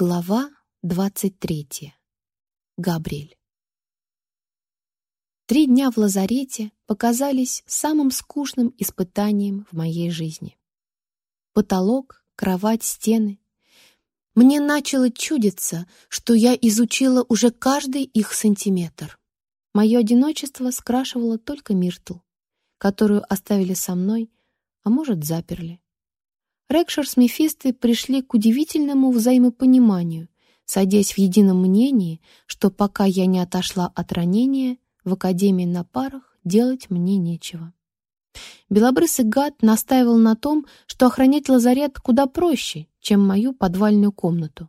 Глава 23. Габриэль. Три дня в лазарете показались самым скучным испытанием в моей жизни. Потолок, кровать, стены. Мне начало чудиться, что я изучила уже каждый их сантиметр. Мое одиночество скрашивало только Миртл, которую оставили со мной, а может, заперли. Рекшер с Мефистой пришли к удивительному взаимопониманию, садясь в едином мнении, что пока я не отошла от ранения, в академии на парах делать мне нечего. Белобрысый гад настаивал на том, что охранять лазарет куда проще, чем мою подвальную комнату,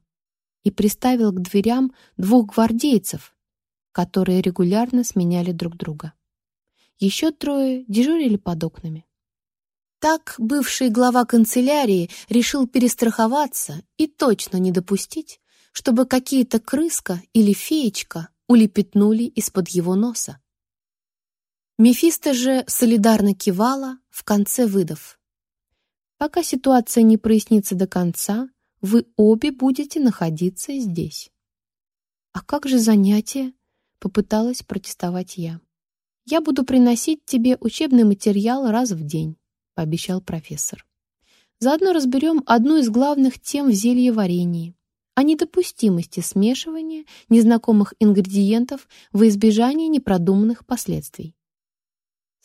и приставил к дверям двух гвардейцев, которые регулярно сменяли друг друга. Еще трое дежурили под окнами. Так бывший глава канцелярии решил перестраховаться и точно не допустить, чтобы какие-то крыска или феечка улепетнули из-под его носа. Мефисто же солидарно кивала, в конце выдав. «Пока ситуация не прояснится до конца, вы обе будете находиться здесь». «А как же занятия?» — попыталась протестовать я. «Я буду приносить тебе учебный материал раз в день пообещал профессор. Заодно разберем одну из главных тем в зельеварении о недопустимости смешивания незнакомых ингредиентов во избежание непродуманных последствий.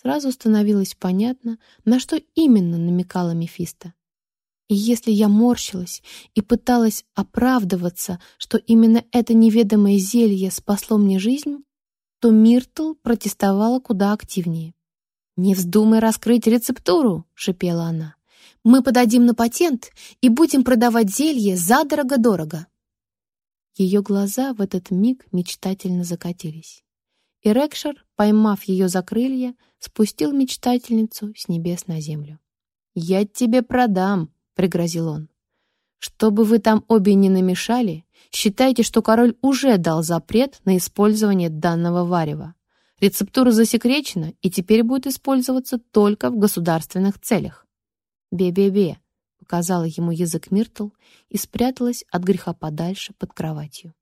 Сразу становилось понятно, на что именно намекала Мефисто. И если я морщилась и пыталась оправдываться, что именно это неведомое зелье спасло мне жизнь, то Миртл протестовала куда активнее. «Не вздумай раскрыть рецептуру!» — шипела она. «Мы подадим на патент и будем продавать зелье задорого-дорого!» Ее глаза в этот миг мечтательно закатились. И Рекшер, поймав ее за крылья, спустил мечтательницу с небес на землю. «Я тебе продам!» — пригрозил он. «Чтобы вы там обе не намешали, считайте, что король уже дал запрет на использование данного варева. Рецептура засекречена и теперь будет использоваться только в государственных целях. «Бе-бе-бе», — показала ему язык Миртл и спряталась от греха подальше под кроватью.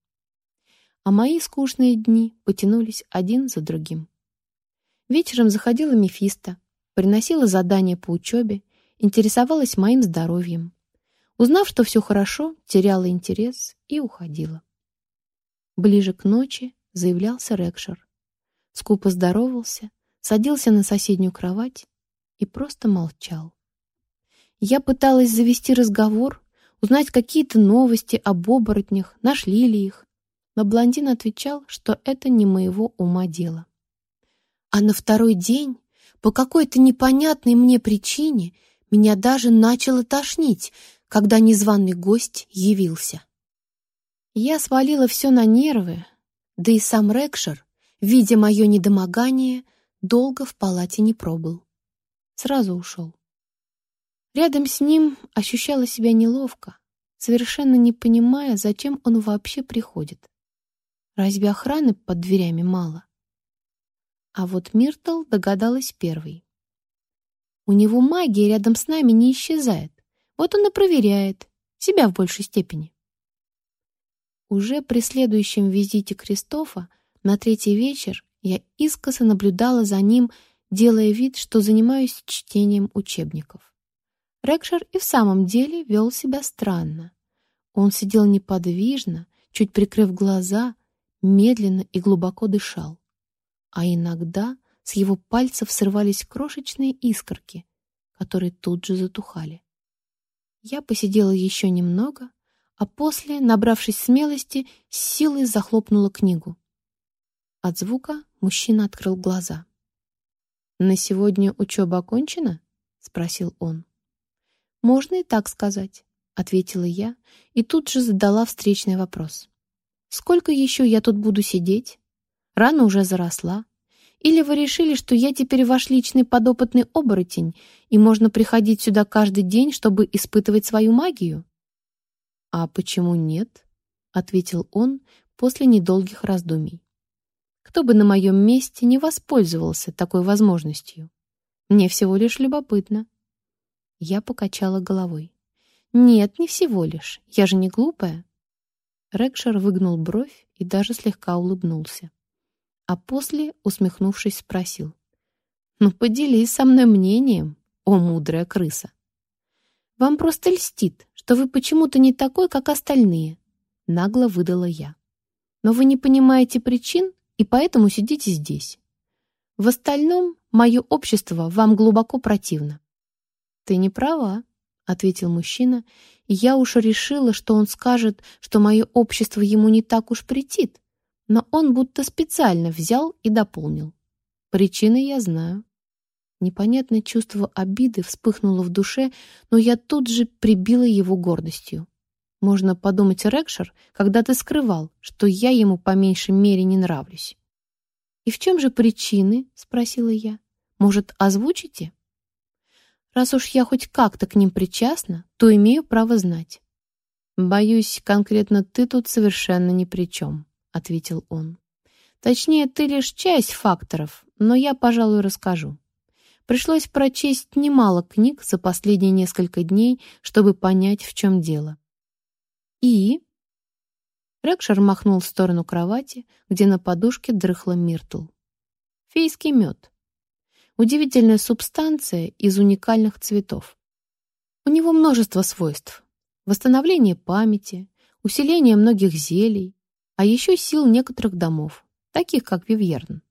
А мои скучные дни потянулись один за другим. Вечером заходила Мефисто, приносила задания по учебе, интересовалась моим здоровьем. Узнав, что все хорошо, теряла интерес и уходила. Ближе к ночи заявлялся Рекшер скупо здоровался, садился на соседнюю кровать и просто молчал. Я пыталась завести разговор, узнать какие-то новости об оборотнях, нашли ли их, но блондин отвечал, что это не моего ума дело. А на второй день, по какой-то непонятной мне причине, меня даже начало тошнить, когда незваный гость явился. Я свалила все на нервы, да и сам Рекшер видя мое недомогание, долго в палате не пробыл. Сразу ушел. Рядом с ним ощущала себя неловко, совершенно не понимая, зачем он вообще приходит. Разве охраны под дверями мало? А вот Миртл догадалась первой. У него магия рядом с нами не исчезает. Вот он и проверяет, себя в большей степени. Уже при следующем визите Кристофа на третий вечер я искоса наблюдала за ним, делая вид, что занимаюсь чтением учебников. Рекшер и в самом деле вел себя странно. Он сидел неподвижно, чуть прикрыв глаза, медленно и глубоко дышал. А иногда с его пальцев срывались крошечные искорки, которые тут же затухали. Я посидела еще немного, а после, набравшись смелости, с силой захлопнула книгу. От звука мужчина открыл глаза. «На сегодня учеба окончена?» — спросил он. «Можно и так сказать», — ответила я и тут же задала встречный вопрос. «Сколько еще я тут буду сидеть? Рана уже заросла. Или вы решили, что я теперь ваш личный подопытный оборотень, и можно приходить сюда каждый день, чтобы испытывать свою магию?» «А почему нет?» — ответил он после недолгих раздумий. Кто бы на моем месте не воспользовался такой возможностью? Мне всего лишь любопытно. Я покачала головой. Нет, не всего лишь. Я же не глупая. Рекшер выгнул бровь и даже слегка улыбнулся. А после, усмехнувшись, спросил. «Ну, поделись со мной мнением, о мудрая крыса. Вам просто льстит, что вы почему-то не такой, как остальные», — нагло выдала я. «Но вы не понимаете причин и поэтому сидите здесь. В остальном, мое общество вам глубоко противно». «Ты не права», — ответил мужчина, и я уж решила, что он скажет, что мое общество ему не так уж претит, но он будто специально взял и дополнил. Причины я знаю. Непонятное чувство обиды вспыхнуло в душе, но я тут же прибила его гордостью. Можно подумать, Рекшер, когда ты скрывал, что я ему по меньшей мере не нравлюсь. «И в чем же причины?» — спросила я. «Может, озвучите?» Раз уж я хоть как-то к ним причастна, то имею право знать. «Боюсь, конкретно ты тут совершенно ни при чем», — ответил он. «Точнее, ты лишь часть факторов, но я, пожалуй, расскажу. Пришлось прочесть немало книг за последние несколько дней, чтобы понять, в чем дело. И... Рекшер махнул в сторону кровати, где на подушке дрыхла Миртл. Фейский мед удивительная субстанция из уникальных цветов. У него множество свойств. Восстановление памяти, усиление многих зелий, а еще сил некоторых домов, таких как Вивьерн.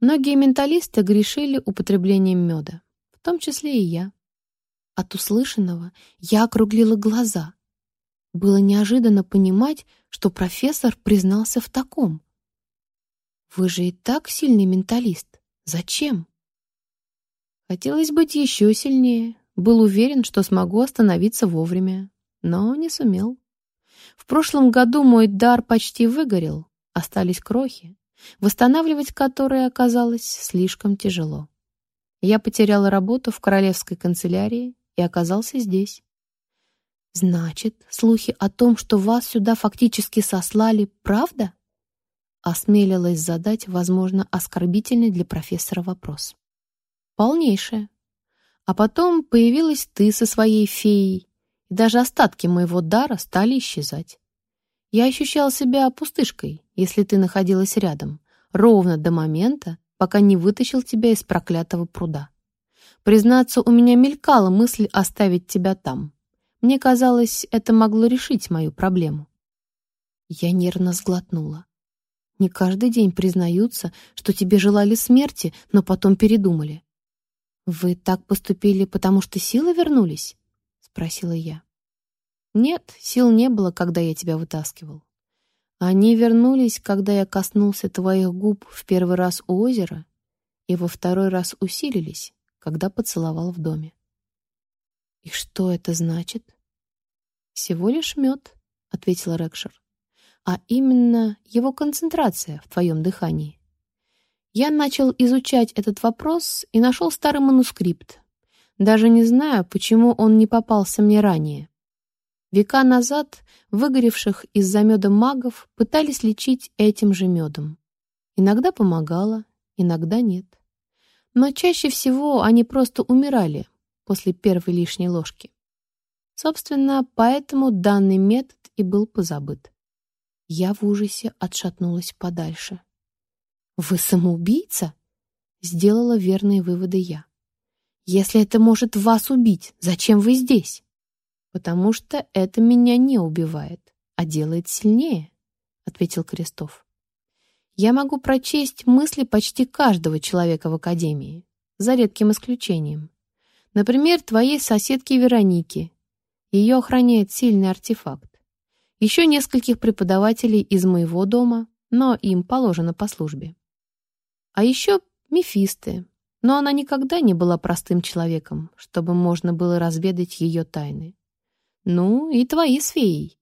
Многие менталисты грешили употреблением меда, в том числе и я. От услышанного я округлила глаза. Было неожиданно понимать, что профессор признался в таком. «Вы же и так сильный менталист. Зачем?» Хотелось быть еще сильнее. Был уверен, что смогу остановиться вовремя, но не сумел. В прошлом году мой дар почти выгорел, остались крохи, восстанавливать которые оказалось слишком тяжело. Я потеряла работу в королевской канцелярии и оказался здесь. «Значит, слухи о том, что вас сюда фактически сослали, правда?» Осмелилась задать, возможно, оскорбительный для профессора вопрос. Полнейшая. А потом появилась ты со своей феей, и даже остатки моего дара стали исчезать. Я ощущал себя пустышкой, если ты находилась рядом, ровно до момента, пока не вытащил тебя из проклятого пруда. Признаться, у меня мелькала мысль оставить тебя там. Мне казалось, это могло решить мою проблему. Я нервно сглотнула. Не каждый день признаются, что тебе желали смерти, но потом передумали. «Вы так поступили, потому что силы вернулись?» — спросила я. «Нет, сил не было, когда я тебя вытаскивал. Они вернулись, когда я коснулся твоих губ в первый раз у озера, и во второй раз усилились, когда поцеловал в доме». «И что это значит?» «Всего лишь мед», — ответил Рекшер. «А именно его концентрация в твоем дыхании». Я начал изучать этот вопрос и нашел старый манускрипт. Даже не знаю, почему он не попался мне ранее. Века назад выгоревших из-за меда магов пытались лечить этим же медом. Иногда помогало, иногда нет. Но чаще всего они просто умирали после первой лишней ложки. Собственно, поэтому данный метод и был позабыт. Я в ужасе отшатнулась подальше. «Вы самоубийца?» Сделала верные выводы я. «Если это может вас убить, зачем вы здесь?» «Потому что это меня не убивает, а делает сильнее», — ответил Крестов. «Я могу прочесть мысли почти каждого человека в Академии, за редким исключением. Например, твоей соседки Вероники. Ее охраняет сильный артефакт. Еще нескольких преподавателей из моего дома, но им положено по службе. А еще Мефисты, но она никогда не была простым человеком, чтобы можно было разведать ее тайны. Ну, и твои с феей.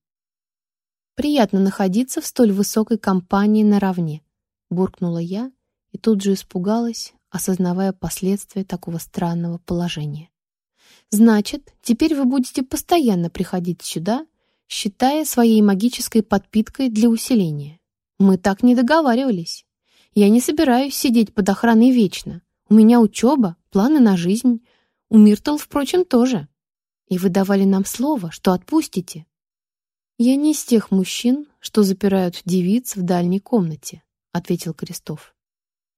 Приятно находиться в столь высокой компании наравне, буркнула я и тут же испугалась, осознавая последствия такого странного положения. Значит, теперь вы будете постоянно приходить сюда, считая своей магической подпиткой для усиления. Мы так не договаривались. Я не собираюсь сидеть под охраной вечно. У меня учеба, планы на жизнь. У Миртл, впрочем, тоже. И вы давали нам слово, что отпустите. «Я не из тех мужчин, что запирают девиц в дальней комнате», — ответил Крестов.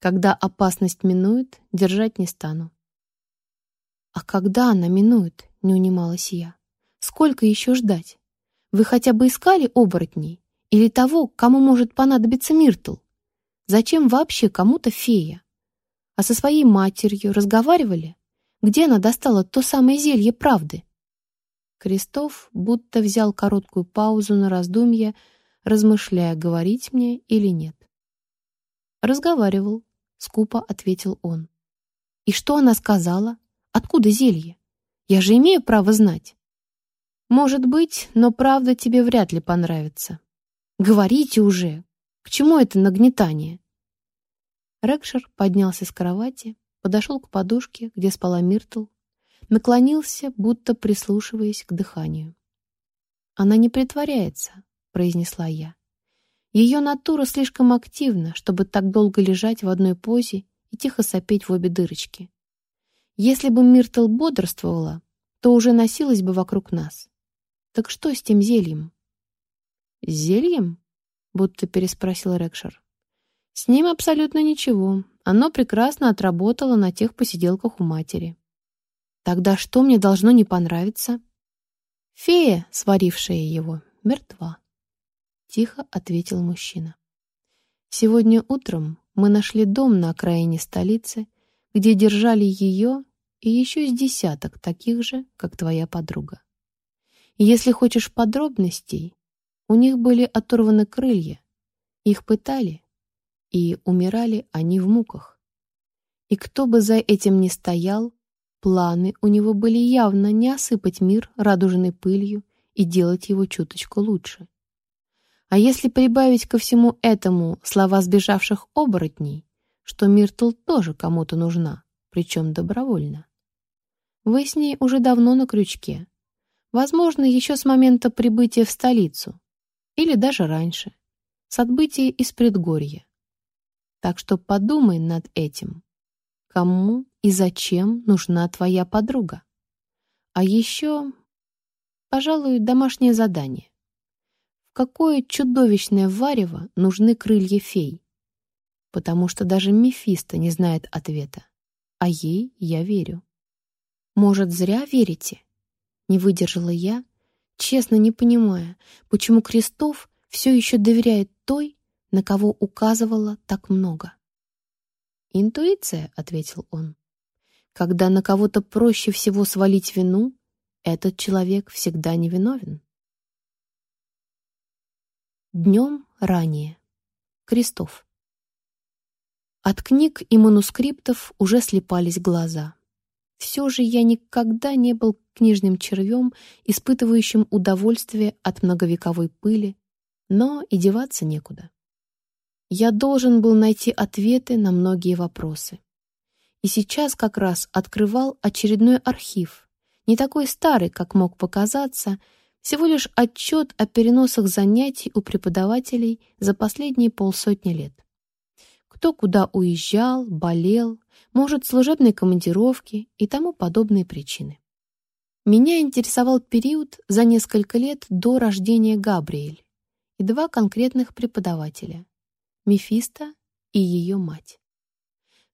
«Когда опасность минует, держать не стану». «А когда она минует?» — не унималась я. «Сколько еще ждать? Вы хотя бы искали оборотней? Или того, кому может понадобиться Миртл? Зачем вообще кому-то фея? А со своей матерью разговаривали? Где она достала то самое зелье правды?» Крестов будто взял короткую паузу на раздумье, размышляя, говорить мне или нет. «Разговаривал», — скупо ответил он. «И что она сказала? Откуда зелье? Я же имею право знать». «Может быть, но правда тебе вряд ли понравится. Говорите уже! К чему это нагнетание?» Рекшер поднялся с кровати, подошел к подушке, где спала Миртл, наклонился, будто прислушиваясь к дыханию. «Она не притворяется», — произнесла я. «Ее натура слишком активна, чтобы так долго лежать в одной позе и тихо сопеть в обе дырочки. Если бы Миртл бодрствовала, то уже носилась бы вокруг нас. Так что с тем зельем?» «Зельем?» — будто переспросил Рекшер. «С ним абсолютно ничего. Оно прекрасно отработало на тех посиделках у матери. Тогда что мне должно не понравиться? Фея, сварившая его, мертва. Тихо ответил мужчина. Сегодня утром мы нашли дом на окраине столицы, где держали ее и еще с десяток таких же, как твоя подруга. Если хочешь подробностей, у них были оторваны крылья, их пытали, и умирали они в муках. И кто бы за этим ни стоял, Планы у него были явно не осыпать мир радужной пылью и делать его чуточку лучше. А если прибавить ко всему этому слова сбежавших оборотней, что Миртл тоже кому-то нужна, причем добровольно. Вы с ней уже давно на крючке. Возможно, еще с момента прибытия в столицу. Или даже раньше. С отбытия из предгорья. Так что подумай над этим. Кому и зачем нужна твоя подруга? А еще, пожалуй, домашнее задание. Какое чудовищное варево нужны крылья фей? Потому что даже Мефисто не знает ответа. А ей я верю. Может, зря верите? Не выдержала я, честно не понимая, почему Крестов все еще доверяет той, на кого указывала так много. «Интуиция», — ответил он. «Когда на кого-то проще всего свалить вину, этот человек всегда невиновен». Днем ранее. Крестов. От книг и манускриптов уже слепались глаза. Все же я никогда не был книжным червем, испытывающим удовольствие от многовековой пыли, но и деваться некуда. Я должен был найти ответы на многие вопросы. И сейчас как раз открывал очередной архив, не такой старый, как мог показаться, всего лишь отчет о переносах занятий у преподавателей за последние полсотни лет. Кто куда уезжал, болел, может, служебные командировки и тому подобные причины. Меня интересовал период за несколько лет до рождения Габриэль и два конкретных преподавателя Мефисто и ее мать.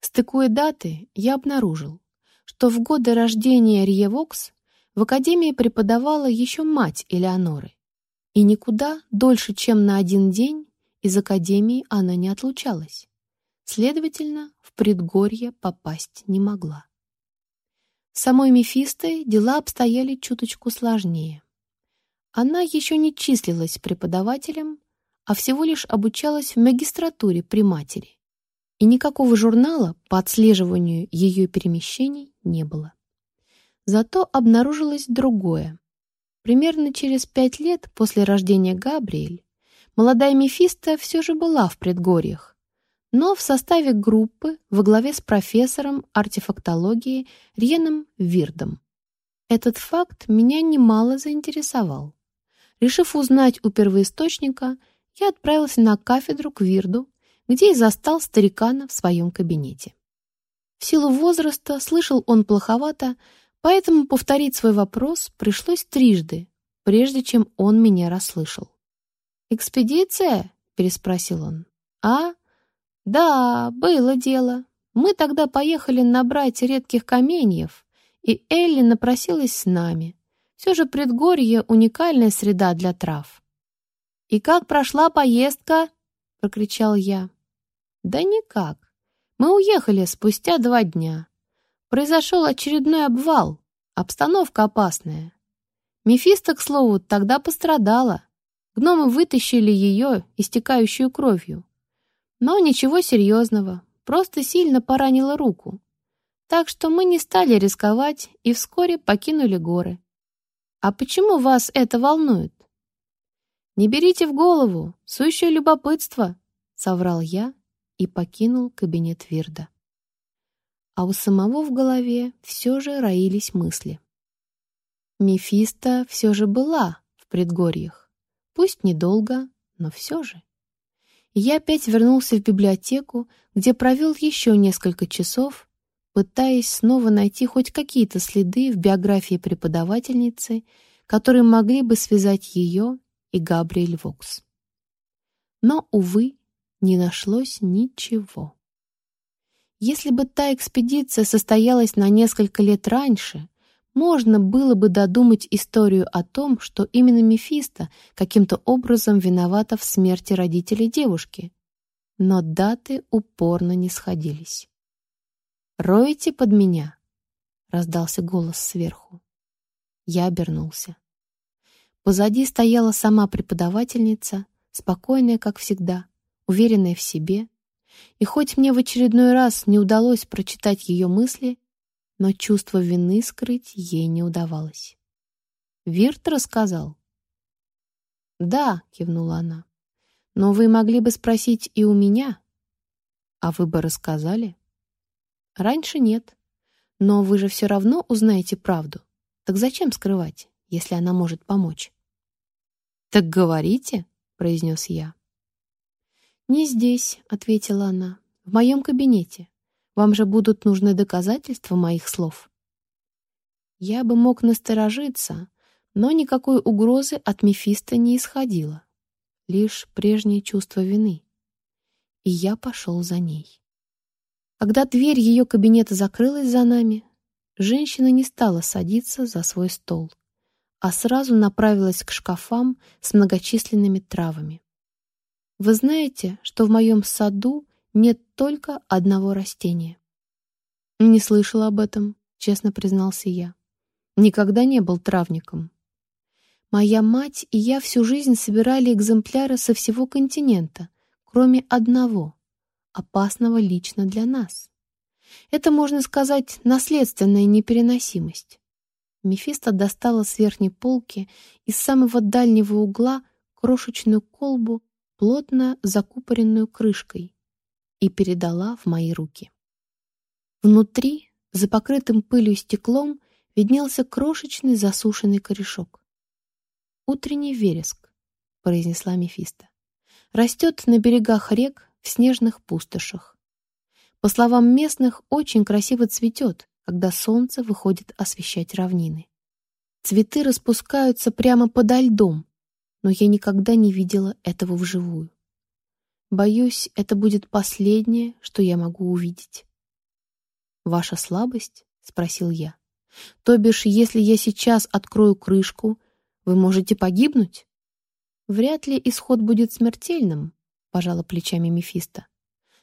Стыкуя даты, я обнаружил, что в годы рождения Риевокс в Академии преподавала еще мать Элеоноры, и никуда дольше, чем на один день, из Академии она не отлучалась. Следовательно, в предгорье попасть не могла. С самой Мефистой дела обстояли чуточку сложнее. Она еще не числилась преподавателем, а всего лишь обучалась в магистратуре при матери. И никакого журнала по отслеживанию ее перемещений не было. Зато обнаружилось другое. Примерно через пять лет после рождения Габриэль молодая Мефиста все же была в предгорьях, но в составе группы во главе с профессором артефактологии Рьеном Вирдом. Этот факт меня немало заинтересовал. Решив узнать у первоисточника, я отправился на кафедру к Вирду, где и застал старикана в своем кабинете. В силу возраста слышал он плоховато, поэтому повторить свой вопрос пришлось трижды, прежде чем он меня расслышал. «Экспедиция?» — переспросил он. «А? Да, было дело. Мы тогда поехали набрать редких каменьев, и Элли напросилась с нами. Все же предгорье — уникальная среда для трав. «И как прошла поездка?» — прокричал я. «Да никак. Мы уехали спустя два дня. Произошел очередной обвал, обстановка опасная. Мефисто, к слову, тогда пострадала. Гномы вытащили ее, истекающую кровью. Но ничего серьезного, просто сильно поранила руку. Так что мы не стали рисковать и вскоре покинули горы. А почему вас это волнует? «Не берите в голову, сущее любопытство», — соврал я и покинул кабинет Вирда. А у самого в голове все же роились мысли. Мефисто все же была в предгорьях. Пусть недолго, но все же. я опять вернулся в библиотеку, где провел еще несколько часов, пытаясь снова найти хоть какие-то следы в биографии преподавательницы, которые могли бы связать ее и Габриэль Вокс. Но, увы, не нашлось ничего. Если бы та экспедиция состоялась на несколько лет раньше, можно было бы додумать историю о том, что именно Мефисто каким-то образом виновата в смерти родителей девушки. Но даты упорно не сходились. «Роете под меня?» — раздался голос сверху. Я обернулся. Позади стояла сама преподавательница, спокойная, как всегда, уверенная в себе. И хоть мне в очередной раз не удалось прочитать ее мысли, но чувство вины скрыть ей не удавалось. «Вирт рассказал?» «Да», — кивнула она. «Но вы могли бы спросить и у меня». «А вы бы рассказали?» «Раньше нет. Но вы же все равно узнаете правду. Так зачем скрывать, если она может помочь?» «Так говорите», — произнес я. «Не здесь», — ответила она, — «в моем кабинете. Вам же будут нужны доказательства моих слов». Я бы мог насторожиться, но никакой угрозы от Мефиста не исходило. Лишь прежнее чувство вины. И я пошел за ней. Когда дверь ее кабинета закрылась за нами, женщина не стала садиться за свой стол а сразу направилась к шкафам с многочисленными травами. Вы знаете, что в моем саду нет только одного растения? Не слышала об этом, честно признался я. Никогда не был травником. Моя мать и я всю жизнь собирали экземпляры со всего континента, кроме одного, опасного лично для нас. Это, можно сказать, наследственная непереносимость. Мефисто достала с верхней полки из самого дальнего угла крошечную колбу, плотно закупоренную крышкой, и передала в мои руки. Внутри, за покрытым пылью стеклом, виднелся крошечный засушенный корешок. «Утренний вереск», — произнесла Мефисто, — «растет на берегах рек в снежных пустошах. По словам местных, очень красиво цветет, когда солнце выходит освещать равнины. Цветы распускаются прямо подо льдом, но я никогда не видела этого вживую. Боюсь, это будет последнее, что я могу увидеть. «Ваша слабость?» — спросил я. «То бишь, если я сейчас открою крышку, вы можете погибнуть?» «Вряд ли исход будет смертельным», — пожала плечами Мефисто.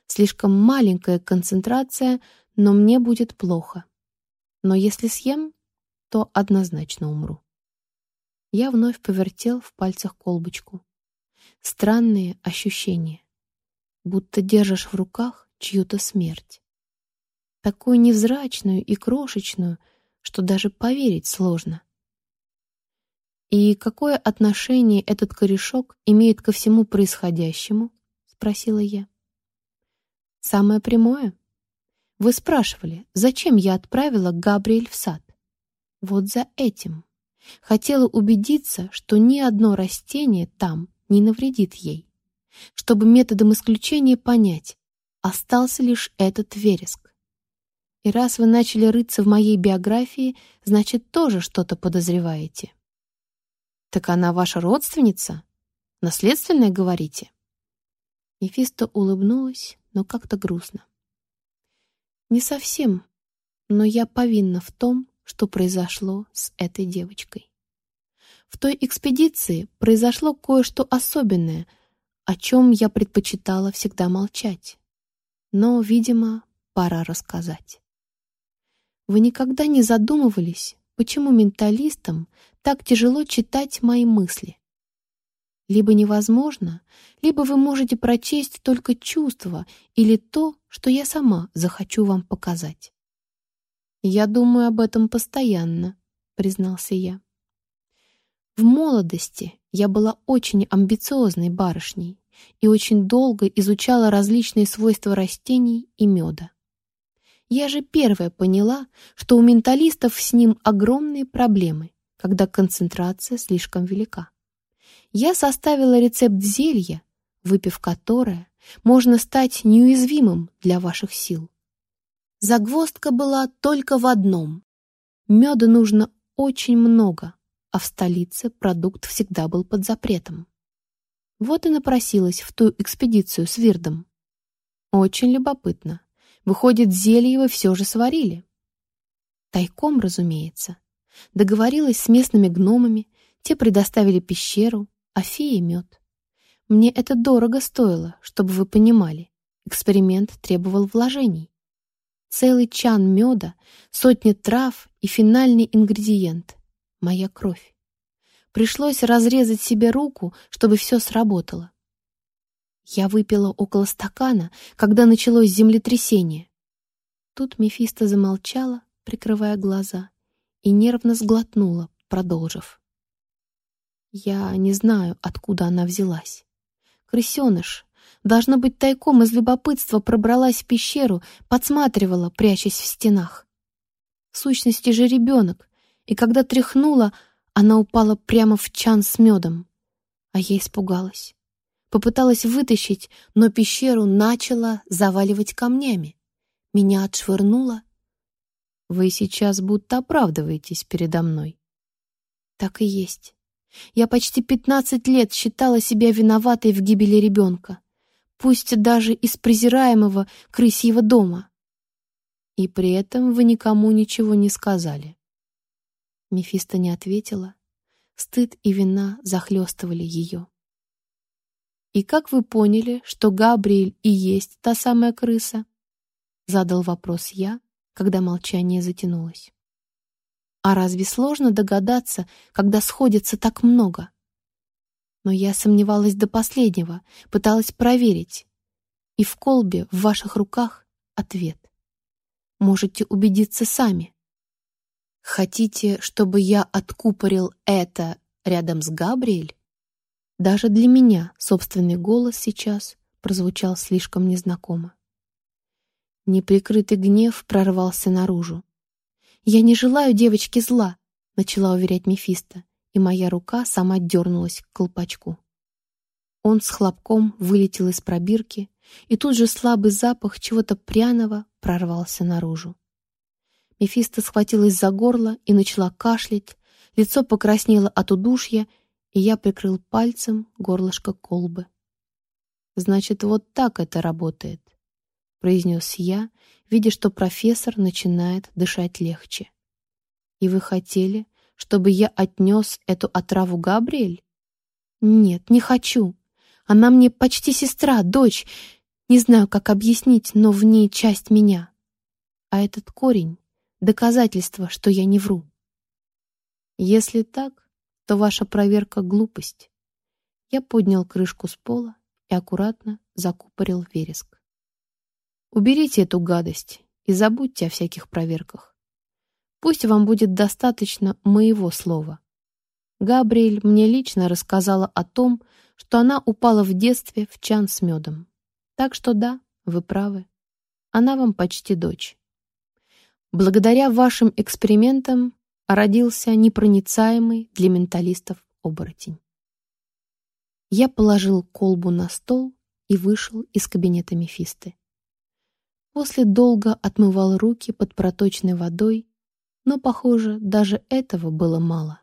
«Слишком маленькая концентрация, но мне будет плохо. Но если съем, то однозначно умру. Я вновь повертел в пальцах колбочку. Странные ощущения, будто держишь в руках чью-то смерть. Такую невзрачную и крошечную, что даже поверить сложно. «И какое отношение этот корешок имеет ко всему происходящему?» — спросила я. «Самое прямое», вы спрашивали, зачем я отправила Габриэль в сад? Вот за этим. Хотела убедиться, что ни одно растение там не навредит ей. Чтобы методом исключения понять, остался лишь этот вереск. И раз вы начали рыться в моей биографии, значит, тоже что-то подозреваете. «Так она ваша родственница? Наследственная, говорите?» Мефисто улыбнулась, но как-то грустно. «Не совсем, но я повинна в том, что произошло с этой девочкой. В той экспедиции произошло кое-что особенное, о чем я предпочитала всегда молчать. Но, видимо, пора рассказать. Вы никогда не задумывались, почему менталистам так тяжело читать мои мысли? Либо невозможно, либо вы можете прочесть только чувства или то, что я сама захочу вам показать. «Я думаю об этом постоянно», — признался я. В молодости я была очень амбициозной барышней и очень долго изучала различные свойства растений и меда. Я же первая поняла, что у менталистов с ним огромные проблемы, когда концентрация слишком велика. Я составила рецепт зелья, выпив которое, можно стать неуязвимым для ваших сил. Загвоздка была только в одном. Меда нужно очень много, а в столице продукт всегда был под запретом. Вот и напросилась в ту экспедицию с Вирдом. Очень любопытно. Выходит, зелье вы все же сварили. Тайком, разумеется. Договорилась с местными гномами, те предоставили пещеру, а феи — мед. Мне это дорого стоило, чтобы вы понимали. Эксперимент требовал вложений. Целый чан меда, сотни трав и финальный ингредиент — моя кровь. Пришлось разрезать себе руку, чтобы все сработало. Я выпила около стакана, когда началось землетрясение. Тут Мефисто замолчала, прикрывая глаза, и нервно сглотнула, продолжив. Я не знаю, откуда она взялась. Крысеныш, должно быть, тайком из любопытства пробралась в пещеру, подсматривала, прячась в стенах. В сущности же ребенок, и когда тряхнула, она упала прямо в чан с медом. А я испугалась. Попыталась вытащить, но пещеру начала заваливать камнями. Меня отшвырнуло. Вы сейчас будто оправдываетесь передо мной. Так и есть. Я почти пятнадцать лет считала себя виноватой в гибели ребенка, пусть даже из презираемого крысьего дома. И при этом вы никому ничего не сказали. Мефисто не ответила. Стыд и вина захлестывали ее. «И как вы поняли, что Габриэль и есть та самая крыса?» Задал вопрос я, когда молчание затянулось. «А разве сложно догадаться, когда сходится так много?» Но я сомневалась до последнего, пыталась проверить. И в колбе в ваших руках ответ. Можете убедиться сами. Хотите, чтобы я откупорил это рядом с Габриэль? Даже для меня собственный голос сейчас прозвучал слишком незнакомо. Неприкрытый гнев прорвался наружу. «Я не желаю девочке зла», — начала уверять Мефисто, и моя рука сама дернулась к колпачку. Он с хлопком вылетел из пробирки, и тут же слабый запах чего-то пряного прорвался наружу. Мефисто схватилась за горло и начала кашлять, лицо покраснело от удушья, и я прикрыл пальцем горлышко колбы. «Значит, вот так это работает», — произнес я, видя, что профессор начинает дышать легче. «И вы хотели, чтобы я отнес эту отраву Габриэль?» «Нет, не хочу. Она мне почти сестра, дочь. Не знаю, как объяснить, но в ней часть меня. А этот корень — доказательство, что я не вру». «Если так, то ваша проверка — глупость. Я поднял крышку с пола и аккуратно закупорил вереск. Уберите эту гадость и забудьте о всяких проверках. Пусть вам будет достаточно моего слова. Габриэль мне лично рассказала о том, что она упала в детстве в чан с медом. Так что да, вы правы. Она вам почти дочь. Благодаря вашим экспериментам родился непроницаемый для менталистов оборотень. Я положил колбу на стол и вышел из кабинета Мефисты. После долго отмывал руки под проточной водой, но, похоже, даже этого было мало.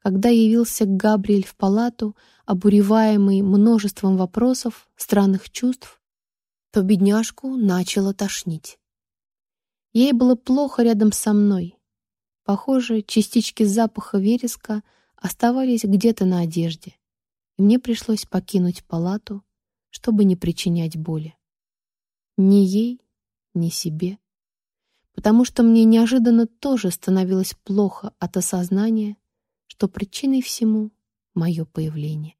Когда явился Габриэль в палату, обуреваемый множеством вопросов, странных чувств, то бедняжку начало тошнить. Ей было плохо рядом со мной. Похоже, частички запаха вереска оставались где-то на одежде, и мне пришлось покинуть палату, чтобы не причинять боли. Ни ей, ни себе. Потому что мне неожиданно тоже становилось плохо от осознания, что причиной всему мое появление.